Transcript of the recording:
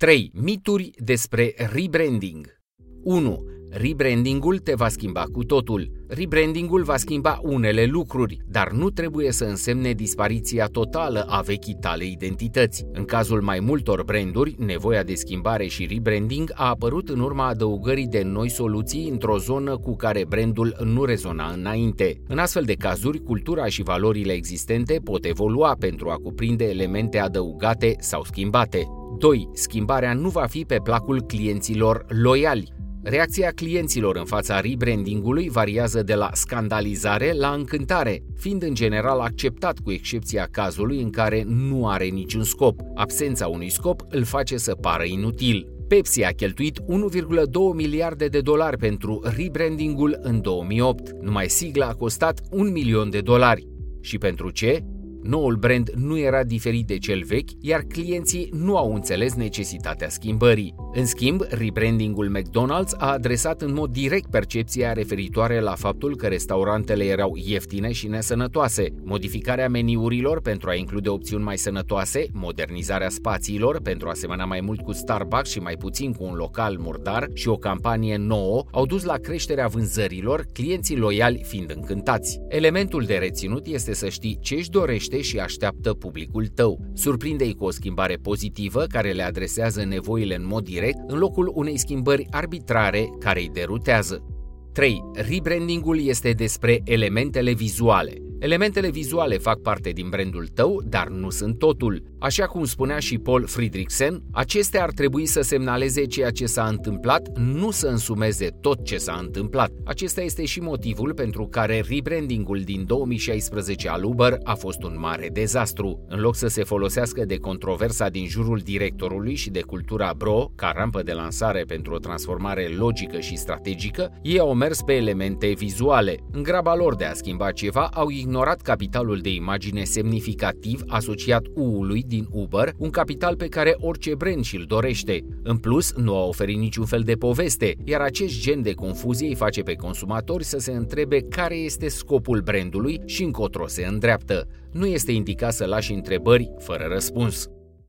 3. Mituri despre rebranding 1. Rebrandingul te va schimba cu totul. Rebrandingul va schimba unele lucruri, dar nu trebuie să însemne dispariția totală a vechii tale identități. În cazul mai multor branduri, nevoia de schimbare și rebranding a apărut în urma adăugării de noi soluții într-o zonă cu care brandul nu rezona înainte. În astfel de cazuri, cultura și valorile existente pot evolua pentru a cuprinde elemente adăugate sau schimbate. 2. Schimbarea nu va fi pe placul clienților loiali. Reacția clienților în fața rebrandingului variază de la scandalizare la încântare, fiind în general acceptat cu excepția cazului în care nu are niciun scop. Absența unui scop îl face să pară inutil. Pepsi a cheltuit 1,2 miliarde de dolari pentru rebrandingul în 2008. Numai sigla a costat 1 milion de dolari. Și pentru ce? Noul brand nu era diferit de cel vechi, iar clienții nu au înțeles necesitatea schimbării. În schimb, rebrandingul McDonald's a adresat în mod direct percepția referitoare la faptul că restaurantele erau ieftine și nesănătoase, modificarea meniurilor pentru a include opțiuni mai sănătoase, modernizarea spațiilor pentru a semăna mai mult cu Starbucks și mai puțin cu un local murdar și o campanie nouă au dus la creșterea vânzărilor, clienții loiali fiind încântați. Elementul de reținut este să știi ce își dorește dorește și așteaptă publicul tău. Surprinde-i cu o schimbare pozitivă care le adresează nevoile în mod direct, în locul unei schimbări arbitrare care îi derutează. 3. Rebrandingul este despre elementele vizuale. Elementele vizuale fac parte din brandul tău, dar nu sunt totul. Așa cum spunea și Paul Friedrichsen, acestea ar trebui să semnaleze ceea ce s-a întâmplat, nu să însumeze tot ce s-a întâmplat. Acesta este și motivul pentru care rebrandingul din 2016 al Uber a fost un mare dezastru. În loc să se folosească de controversa din jurul directorului și de cultura bro ca rampă de lansare pentru o transformare logică și strategică, ei au mers pe elemente vizuale. În graba lor de a schimba ceva, au ignorat capitalul de imagine semnificativ asociat U-ului din Uber, un capital pe care orice brand și-l dorește. În plus, nu a oferit niciun fel de poveste, iar acest gen de confuzie îi face pe consumatori să se întrebe care este scopul brandului și încotro se îndreaptă. Nu este indicat să lași întrebări fără răspuns.